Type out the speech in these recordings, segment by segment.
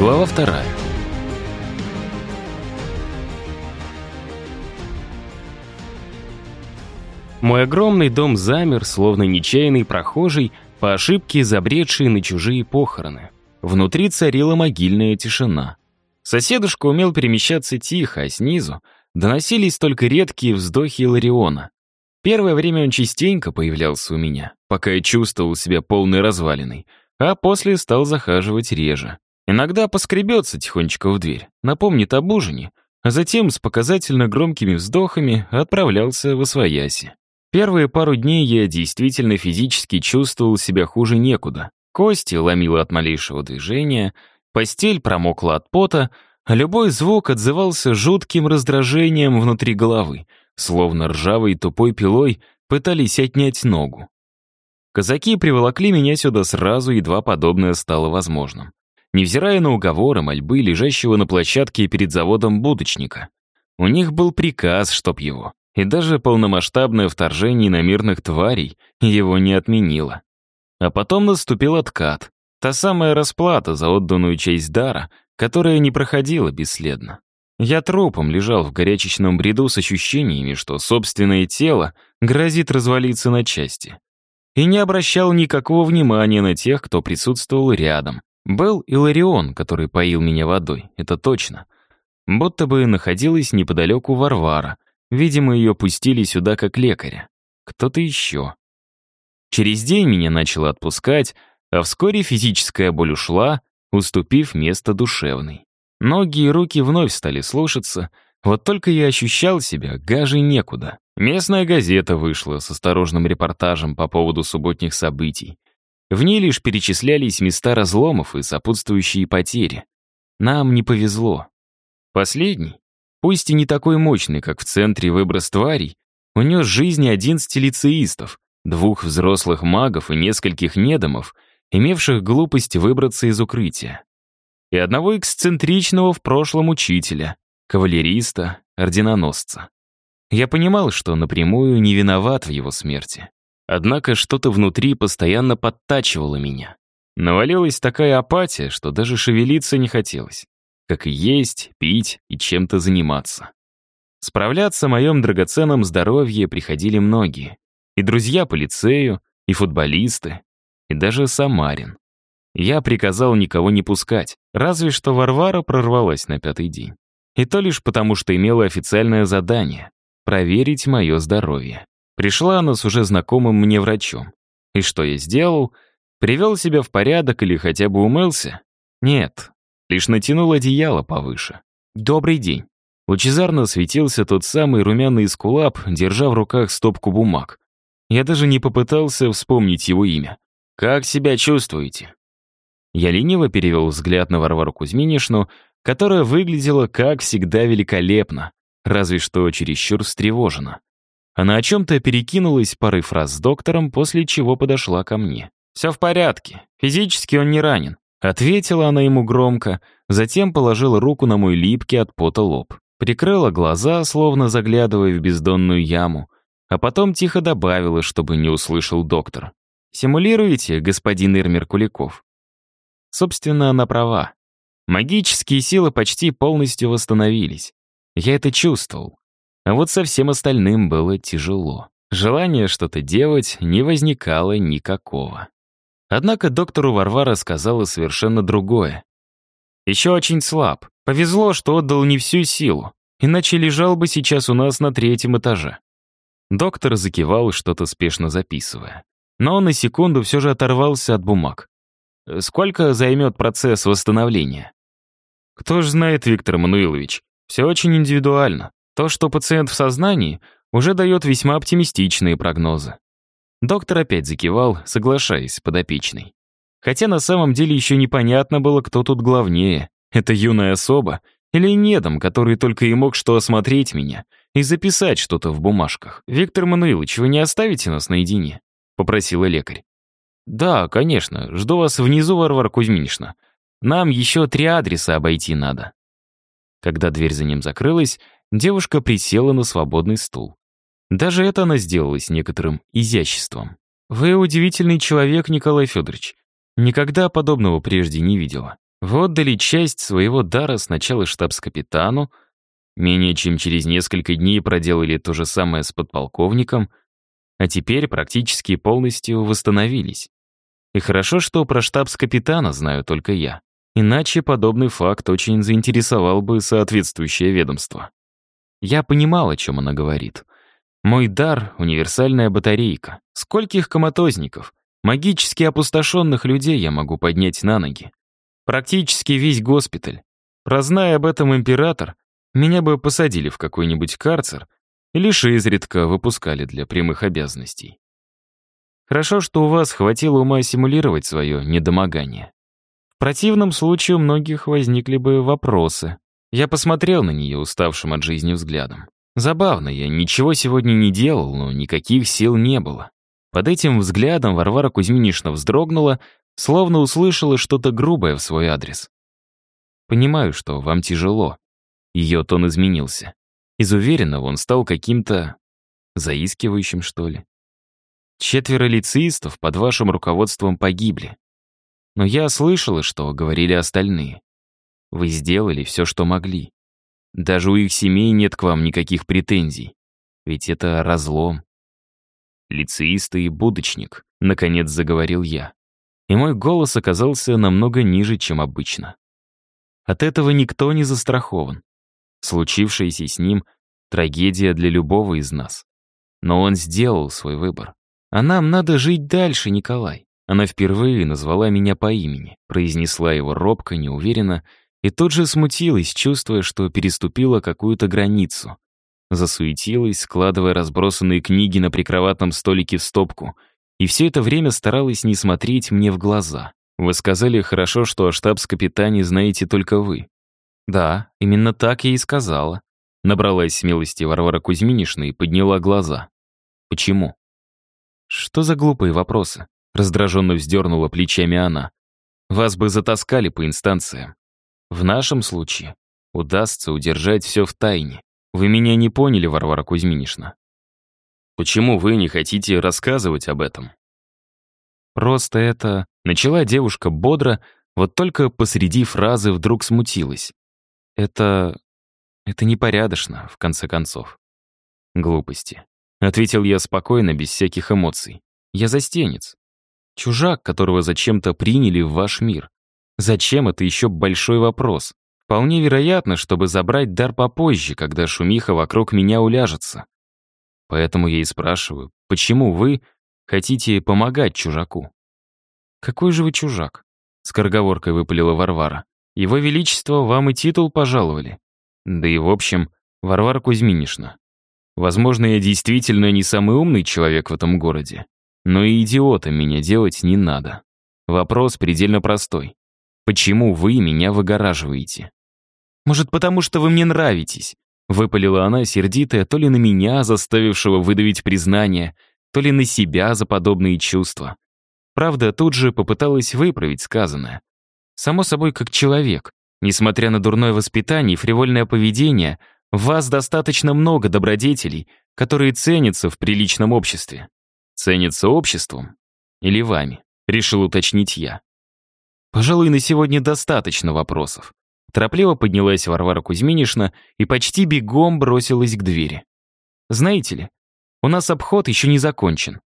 Глава вторая. Мой огромный дом замер, словно нечаянный прохожий, по ошибке забредший на чужие похороны. Внутри царила могильная тишина. Соседушка умел перемещаться тихо, а снизу доносились только редкие вздохи Лариона. Первое время он частенько появлялся у меня, пока я чувствовал себя полной развалиной, а после стал захаживать реже. Иногда поскребется тихонечко в дверь, напомнит об ужине, а затем с показательно громкими вздохами отправлялся в Освояси. Первые пару дней я действительно физически чувствовал себя хуже некуда. Кости ломило от малейшего движения, постель промокла от пота, а любой звук отзывался жутким раздражением внутри головы, словно ржавой тупой пилой пытались отнять ногу. Казаки приволокли меня сюда сразу, едва подобное стало возможным. Невзирая на уговоры, мольбы лежащего на площадке перед заводом будочника. У них был приказ, чтоб его. И даже полномасштабное вторжение на мирных тварей его не отменило. А потом наступил откат. Та самая расплата за отданную часть дара, которая не проходила бесследно. Я трупом лежал в горячечном бреду с ощущениями, что собственное тело грозит развалиться на части. И не обращал никакого внимания на тех, кто присутствовал рядом. Был Иларион, который поил меня водой, это точно. Будто бы находилась неподалеку Варвара. Видимо, ее пустили сюда как лекаря. Кто-то еще. Через день меня начало отпускать, а вскоре физическая боль ушла, уступив место душевной. Ноги и руки вновь стали слушаться, вот только я ощущал себя гаже некуда. Местная газета вышла с осторожным репортажем по поводу субботних событий. В ней лишь перечислялись места разломов и сопутствующие потери. Нам не повезло. Последний, пусть и не такой мощный, как в центре выброс тварей, унес жизни 11 лицеистов, двух взрослых магов и нескольких недомов, имевших глупость выбраться из укрытия. И одного эксцентричного в прошлом учителя, кавалериста, орденоносца. Я понимал, что напрямую не виноват в его смерти. Однако что-то внутри постоянно подтачивало меня. Навалилась такая апатия, что даже шевелиться не хотелось. Как и есть, пить и чем-то заниматься. Справляться о моем драгоценном здоровье приходили многие. И друзья по лицею, и футболисты, и даже Самарин. Я приказал никого не пускать, разве что Варвара прорвалась на пятый день. И то лишь потому, что имела официальное задание — проверить мое здоровье. Пришла она с уже знакомым мне врачом. И что я сделал? Привел себя в порядок или хотя бы умылся? Нет, лишь натянул одеяло повыше. «Добрый день». Лучезарно светился тот самый румяный скулап, держа в руках стопку бумаг. Я даже не попытался вспомнить его имя. «Как себя чувствуете?» Я лениво перевел взгляд на Варвару Кузьминишну, которая выглядела, как всегда, великолепно, разве что чересчур встревожена. Она о чем-то перекинулась парой фраз с доктором, после чего подошла ко мне. «Все в порядке. Физически он не ранен», — ответила она ему громко, затем положила руку на мой липкий от пота лоб. Прикрыла глаза, словно заглядывая в бездонную яму, а потом тихо добавила, чтобы не услышал доктор. «Симулируете, господин Ирмер Куликов?» Собственно, она права. Магические силы почти полностью восстановились. Я это чувствовал. А вот со всем остальным было тяжело. Желания что-то делать не возникало никакого. Однако доктору Варвара сказала совершенно другое. Еще очень слаб. Повезло, что отдал не всю силу, иначе лежал бы сейчас у нас на третьем этаже. Доктор закивал, что-то спешно записывая. Но на секунду все же оторвался от бумаг. Сколько займет процесс восстановления? Кто ж знает, Виктор Мануилович, все очень индивидуально. То, что пациент в сознании, уже дает весьма оптимистичные прогнозы. Доктор опять закивал, соглашаясь с подопечной. Хотя на самом деле еще непонятно было, кто тут главнее. Это юная особа или недом, который только и мог что осмотреть меня и записать что-то в бумажках. «Виктор Мануилович, вы не оставите нас наедине?» — попросила лекарь. «Да, конечно. Жду вас внизу, Варвара Кузьминична. Нам еще три адреса обойти надо». Когда дверь за ним закрылась, Девушка присела на свободный стул. Даже это она сделала с некоторым изяществом. «Вы удивительный человек, Николай Федорович. Никогда подобного прежде не видела. Вы отдали часть своего дара сначала штабс-капитану, менее чем через несколько дней проделали то же самое с подполковником, а теперь практически полностью восстановились. И хорошо, что про штабс-капитана знаю только я. Иначе подобный факт очень заинтересовал бы соответствующее ведомство. Я понимал, о чем она говорит. Мой дар — универсальная батарейка. Скольких коматозников, магически опустошенных людей я могу поднять на ноги. Практически весь госпиталь. Прозная об этом император, меня бы посадили в какой-нибудь карцер и лишь изредка выпускали для прямых обязанностей. Хорошо, что у вас хватило ума симулировать свое недомогание. В противном случае у многих возникли бы вопросы. Я посмотрел на нее уставшим от жизни взглядом. Забавно, я ничего сегодня не делал, но никаких сил не было. Под этим взглядом Варвара Кузьминишна вздрогнула, словно услышала что-то грубое в свой адрес. «Понимаю, что вам тяжело». Ее тон изменился. Из уверенного он стал каким-то заискивающим, что ли. Четверо лицеистов под вашим руководством погибли. Но я слышала, что говорили остальные. Вы сделали все, что могли. Даже у их семей нет к вам никаких претензий. Ведь это разлом. Лицеисты и будочник, наконец заговорил я. И мой голос оказался намного ниже, чем обычно. От этого никто не застрахован. Случившееся с ним — трагедия для любого из нас. Но он сделал свой выбор. «А нам надо жить дальше, Николай». Она впервые назвала меня по имени, произнесла его робко, неуверенно, и тут же смутилась, чувствуя, что переступила какую-то границу. Засуетилась, складывая разбросанные книги на прикроватном столике в стопку, и все это время старалась не смотреть мне в глаза. Вы сказали хорошо, что о штабс-капитане знаете только вы. Да, именно так я и сказала. Набралась смелости Варвара Кузьминишна и подняла глаза. Почему? «Что за глупые вопросы?» — раздраженно вздернула плечами она. «Вас бы затаскали по инстанциям. В нашем случае удастся удержать все в тайне. Вы меня не поняли, Варвара Кузьминишна. Почему вы не хотите рассказывать об этом?» «Просто это...» — начала девушка бодро, вот только посреди фразы вдруг смутилась. «Это... это непорядочно, в конце концов». «Глупости. Ответил я спокойно, без всяких эмоций. Я застенец. Чужак, которого зачем-то приняли в ваш мир. Зачем, это еще большой вопрос. Вполне вероятно, чтобы забрать дар попозже, когда шумиха вокруг меня уляжется. Поэтому я и спрашиваю, почему вы хотите помогать чужаку? Какой же вы чужак? Скороговоркой выпалила Варвара. Его Величество вам и титул пожаловали. Да и в общем, Варвара Кузьминишна, Возможно, я действительно не самый умный человек в этом городе, но и идиотом меня делать не надо. Вопрос предельно простой. Почему вы меня выгораживаете? Может, потому что вы мне нравитесь? Выпалила она, сердитая то ли на меня, заставившего выдавить признание, то ли на себя за подобные чувства. Правда, тут же попыталась выправить сказанное. Само собой, как человек. Несмотря на дурное воспитание и фривольное поведение, в вас достаточно много добродетелей, которые ценятся в приличном обществе. Ценятся обществом или вами, решил уточнить я. Пожалуй, на сегодня достаточно вопросов. Торопливо поднялась Варвара Кузьминишна и почти бегом бросилась к двери. Знаете ли, у нас обход еще не закончен.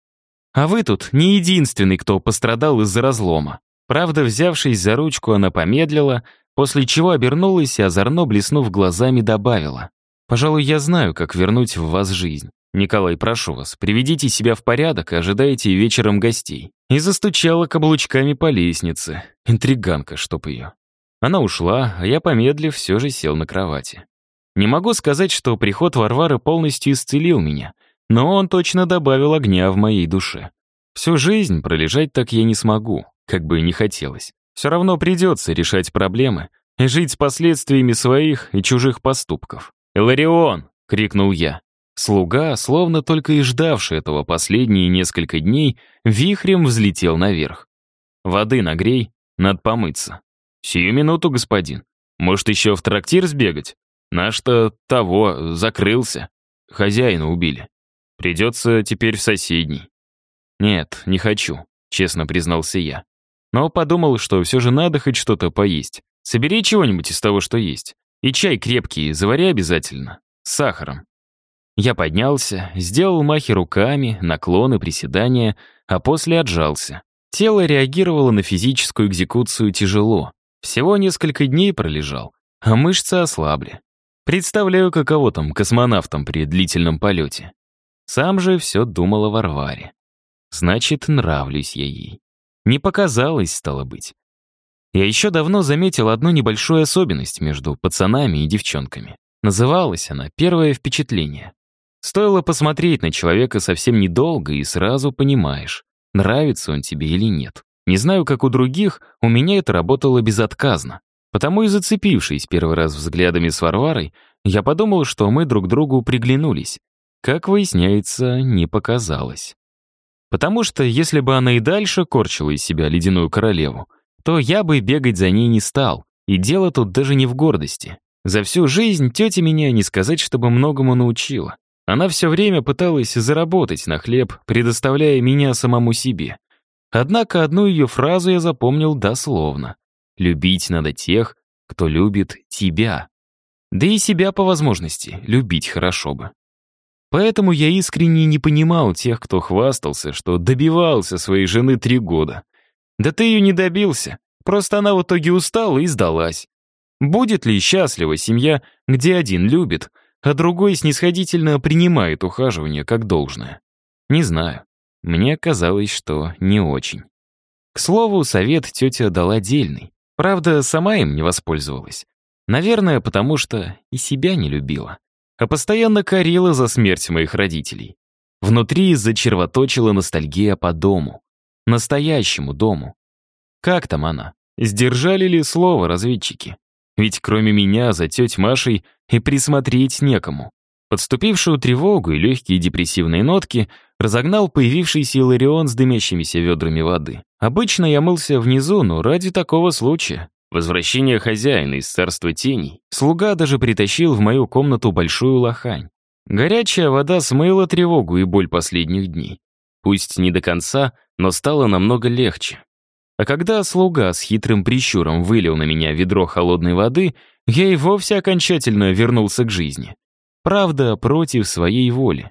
А вы тут не единственный, кто пострадал из-за разлома. Правда, взявшись за ручку, она помедлила, после чего обернулась и, озорно блеснув глазами, добавила. «Пожалуй, я знаю, как вернуть в вас жизнь. Николай, прошу вас, приведите себя в порядок и ожидайте вечером гостей». И застучала каблучками по лестнице. Интриганка, чтоб ее. Она ушла, а я, помедлив, все же сел на кровати. Не могу сказать, что приход Варвары полностью исцелил меня, но он точно добавил огня в моей душе. Всю жизнь пролежать так я не смогу, как бы и не хотелось. Все равно придется решать проблемы и жить с последствиями своих и чужих поступков. «Иларион!» — крикнул я. Слуга, словно только и ждавший этого последние несколько дней, вихрем взлетел наверх. «Воды нагрей, надо помыться». «Сию минуту, господин. Может, еще в трактир сбегать? Наш-то того, закрылся. Хозяина убили. Придется теперь в соседний». «Нет, не хочу», — честно признался я. но подумал, что все же надо хоть что-то поесть. Собери чего-нибудь из того, что есть. И чай крепкий, завари обязательно. С сахаром. Я поднялся, сделал махи руками, наклоны, приседания, а после отжался. Тело реагировало на физическую экзекуцию тяжело. Всего несколько дней пролежал, а мышцы ослабли. Представляю, каково там космонавтам при длительном полете. Сам же все думал о Варваре. Значит, нравлюсь я ей. Не показалось, стало быть. Я еще давно заметил одну небольшую особенность между пацанами и девчонками. Называлась она «Первое впечатление». Стоило посмотреть на человека совсем недолго, и сразу понимаешь, нравится он тебе или нет. Не знаю, как у других, у меня это работало безотказно. Потому и зацепившись первый раз взглядами с Варварой, я подумал, что мы друг другу приглянулись. Как выясняется, не показалось. Потому что если бы она и дальше корчила из себя ледяную королеву, то я бы бегать за ней не стал. И дело тут даже не в гордости. За всю жизнь тетя меня не сказать, чтобы многому научила. Она все время пыталась заработать на хлеб, предоставляя меня самому себе. Однако одну ее фразу я запомнил дословно. «Любить надо тех, кто любит тебя». Да и себя по возможности любить хорошо бы. Поэтому я искренне не понимал тех, кто хвастался, что добивался своей жены три года. Да ты ее не добился, просто она в итоге устала и сдалась. Будет ли счастлива семья, где один любит, а другой снисходительно принимает ухаживание как должное? Не знаю. Мне казалось, что не очень. К слову, совет тетя дала дельный. Правда, сама им не воспользовалась. Наверное, потому что и себя не любила а постоянно корила за смерть моих родителей. Внутри зачервоточила ностальгия по дому. Настоящему дому. Как там она? Сдержали ли слово разведчики? Ведь кроме меня за теть Машей и присмотреть некому. Подступившую тревогу и легкие депрессивные нотки разогнал появившийся Иларион с дымящимися ведрами воды. Обычно я мылся внизу, но ради такого случая Возвращение хозяина из царства теней. Слуга даже притащил в мою комнату большую лохань. Горячая вода смыла тревогу и боль последних дней. Пусть не до конца, но стало намного легче. А когда слуга с хитрым прищуром вылил на меня ведро холодной воды, я и вовсе окончательно вернулся к жизни. Правда, против своей воли.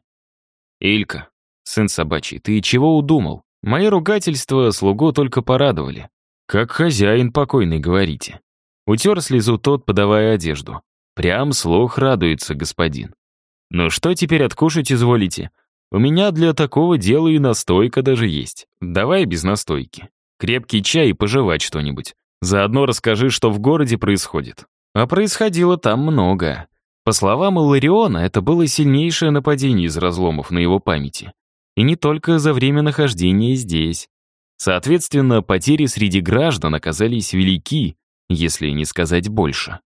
«Илька, сын собачий, ты чего удумал?» Мои ругательства слугу только порадовали. «Как хозяин покойный, говорите». Утер слезу тот, подавая одежду. «Прям слух радуется, господин». «Ну что теперь откушать изволите? У меня для такого дела и настойка даже есть. Давай без настойки. Крепкий чай и пожевать что-нибудь. Заодно расскажи, что в городе происходит». А происходило там многое. По словам Илариона, это было сильнейшее нападение из разломов на его памяти. И не только за время нахождения здесь. Соответственно, потери среди граждан оказались велики, если не сказать больше.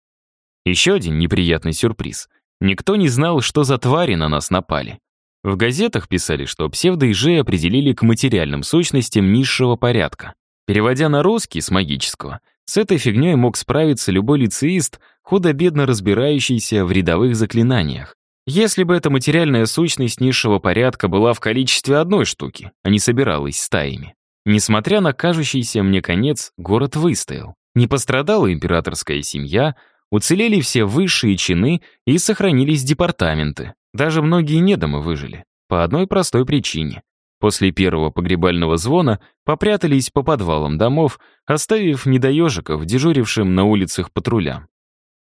Еще один неприятный сюрприз. Никто не знал, что за твари на нас напали. В газетах писали, что псевдоижи определили к материальным сущностям низшего порядка. Переводя на русский с магического, с этой фигней мог справиться любой лицеист, худо-бедно разбирающийся в рядовых заклинаниях. Если бы эта материальная сущность низшего порядка была в количестве одной штуки, а не собиралась стаями. Несмотря на кажущийся мне конец, город выстоял. Не пострадала императорская семья, уцелели все высшие чины и сохранились департаменты. Даже многие недомы выжили. По одной простой причине. После первого погребального звона попрятались по подвалам домов, оставив недоежиков, дежурившим на улицах патрулям.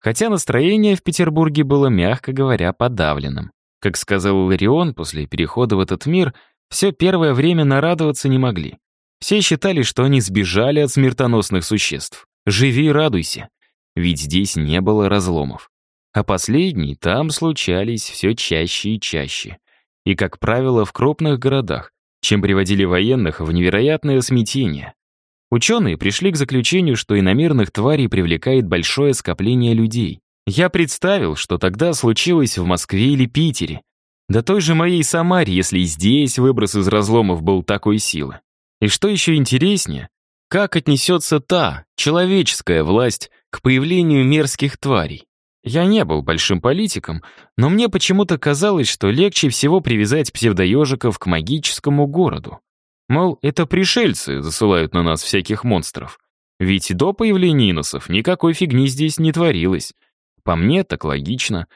Хотя настроение в Петербурге было, мягко говоря, подавленным. Как сказал Ларион, после перехода в этот мир все первое время нарадоваться не могли. Все считали, что они сбежали от смертоносных существ. Живи и радуйся. Ведь здесь не было разломов. А последние там случались все чаще и чаще. И, как правило, в крупных городах, чем приводили военных в невероятное смятение. Ученые пришли к заключению, что иномерных тварей привлекает большое скопление людей. Я представил, что тогда случилось в Москве или Питере. Да той же моей Самаре, если и здесь выброс из разломов был такой силы. И что еще интереснее, как отнесется та, человеческая власть, к появлению мерзких тварей. Я не был большим политиком, но мне почему-то казалось, что легче всего привязать псевдоежиков к магическому городу. Мол, это пришельцы засылают на нас всяких монстров. Ведь до появления иносов никакой фигни здесь не творилось. По мне, так логично.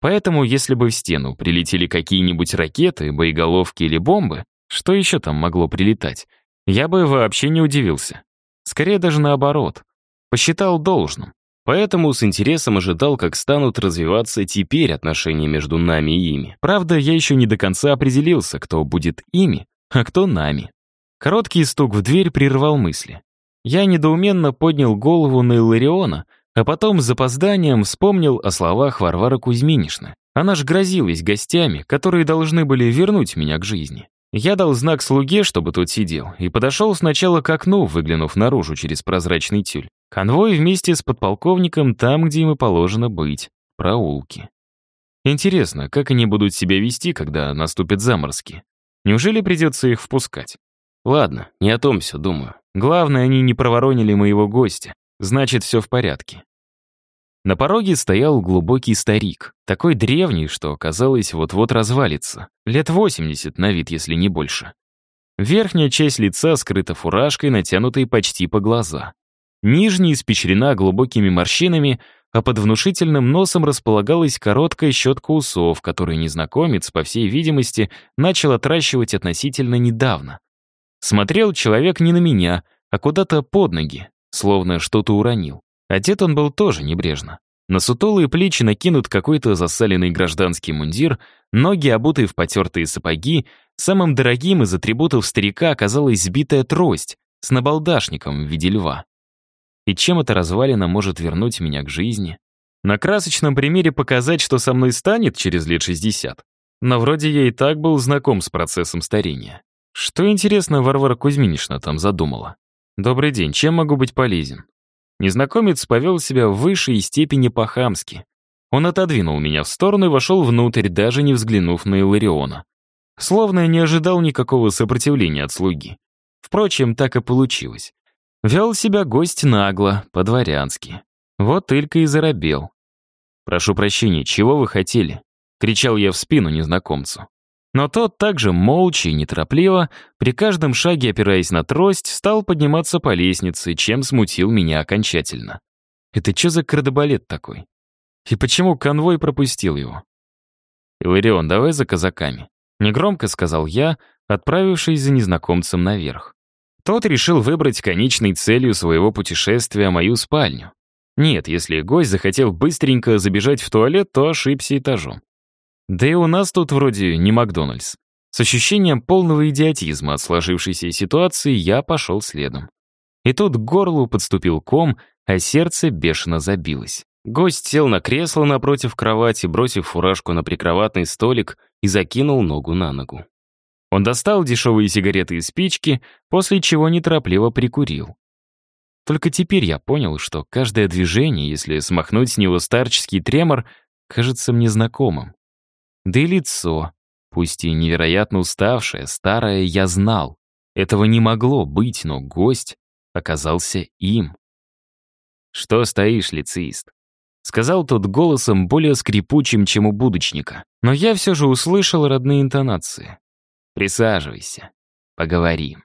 Поэтому, если бы в стену прилетели какие-нибудь ракеты, боеголовки или бомбы, что еще там могло прилетать, я бы вообще не удивился. Скорее даже наоборот. Посчитал должным. Поэтому с интересом ожидал, как станут развиваться теперь отношения между нами и ими. Правда, я еще не до конца определился, кто будет ими, а кто нами. Короткий стук в дверь прервал мысли. Я недоуменно поднял голову на Илариона, а потом с запозданием вспомнил о словах Варвары Кузьминишны. Она ж грозилась гостями, которые должны были вернуть меня к жизни. Я дал знак слуге, чтобы тот сидел, и подошел сначала к окну, выглянув наружу через прозрачный тюль. Конвой вместе с подполковником там, где им и положено быть, проулки. Интересно, как они будут себя вести, когда наступят заморозки? Неужели придется их впускать? Ладно, не о том все думаю. Главное, они не проворонили моего гостя. Значит, все в порядке. На пороге стоял глубокий старик, такой древний, что, казалось, вот-вот развалится. Лет 80 на вид, если не больше. Верхняя часть лица скрыта фуражкой, натянутой почти по глаза. Нижняя испечрена глубокими морщинами, а под внушительным носом располагалась короткая щетка усов, которую незнакомец, по всей видимости, начал отращивать относительно недавно. Смотрел человек не на меня, а куда-то под ноги, словно что-то уронил. Одет он был тоже небрежно. На сутулые плечи накинут какой-то засаленный гражданский мундир, ноги обуты в потертые сапоги, самым дорогим из атрибутов старика оказалась сбитая трость с набалдашником в виде льва. И чем эта развалина может вернуть меня к жизни? На красочном примере показать, что со мной станет через лет 60. Но вроде я и так был знаком с процессом старения. Что, интересно, Варвара Кузьминишна там задумала? «Добрый день, чем могу быть полезен?» Незнакомец повел себя в высшей степени по-хамски. Он отодвинул меня в сторону и вошел внутрь, даже не взглянув на Илариона. Словно не ожидал никакого сопротивления от слуги. Впрочем, так и получилось. Вел себя гость нагло, по-дворянски. Вот Илька и заробел. «Прошу прощения, чего вы хотели?» — кричал я в спину незнакомцу. Но тот также молча и неторопливо, при каждом шаге опираясь на трость, стал подниматься по лестнице, чем смутил меня окончательно. Это что за кардебалет такой? И почему конвой пропустил его? «Иларион, давай за казаками», — негромко сказал я, отправившись за незнакомцем наверх. Тот решил выбрать конечной целью своего путешествия мою спальню. Нет, если гость захотел быстренько забежать в туалет, то ошибся этажом. Да и у нас тут вроде не Макдональдс. С ощущением полного идиотизма от сложившейся ситуации я пошел следом. И тут к горлу подступил ком, а сердце бешено забилось. Гость сел на кресло напротив кровати, бросив фуражку на прикроватный столик и закинул ногу на ногу. Он достал дешевые сигареты и спички, после чего неторопливо прикурил. Только теперь я понял, что каждое движение, если смахнуть с него старческий тремор, кажется мне знакомым. Да и лицо, пусть и невероятно уставшее, старое, я знал. Этого не могло быть, но гость оказался им. «Что стоишь, лицеист?» Сказал тот голосом более скрипучим, чем у будочника. Но я все же услышал родные интонации. «Присаживайся, поговорим».